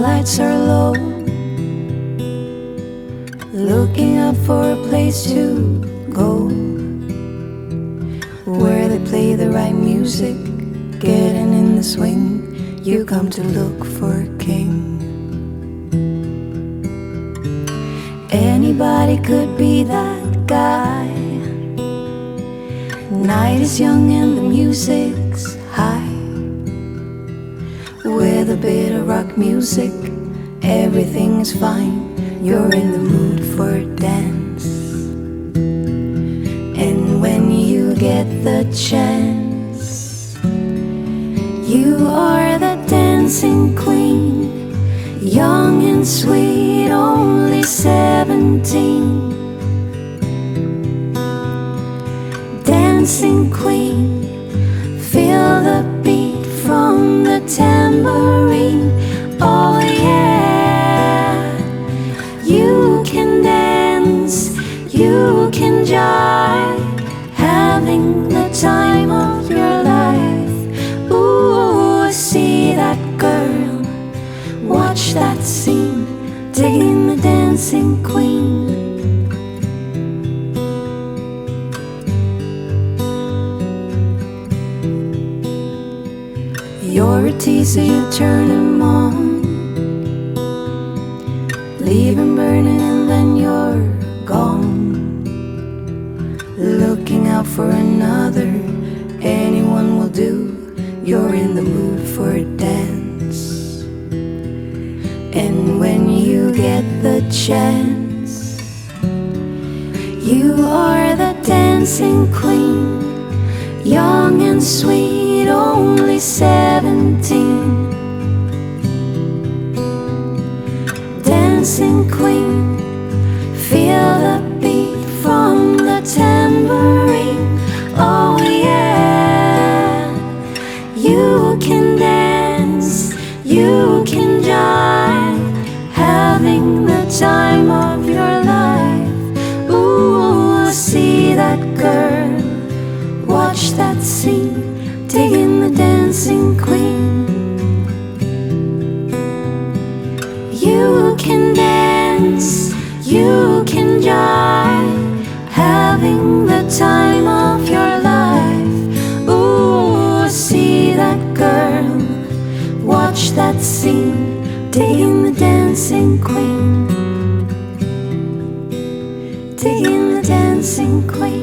lights are low. Looking up for a place to go where they play the right music, getting in the swing. You come to look for a king. Anybody could be that guy. Night is young and the music's bit of rock music, everything is fine. You're in the mood for dance. And when you get the chance, you are the dancing queen, young and sweet, only 17. Dancing queen, feel the beat from the tambourine. The time of your life. Ooh, see that girl, watch that scene, digging the dancing queen. You're a teaser, you turn him on. Leave him burning for another, anyone will do. You're in the mood for a dance. And when you get the chance, you are the dancing queen young and sweet, only 17. Time of your life. Ooh, see that girl, watch that scene, digging the dancing queen. Digging the dancing queen.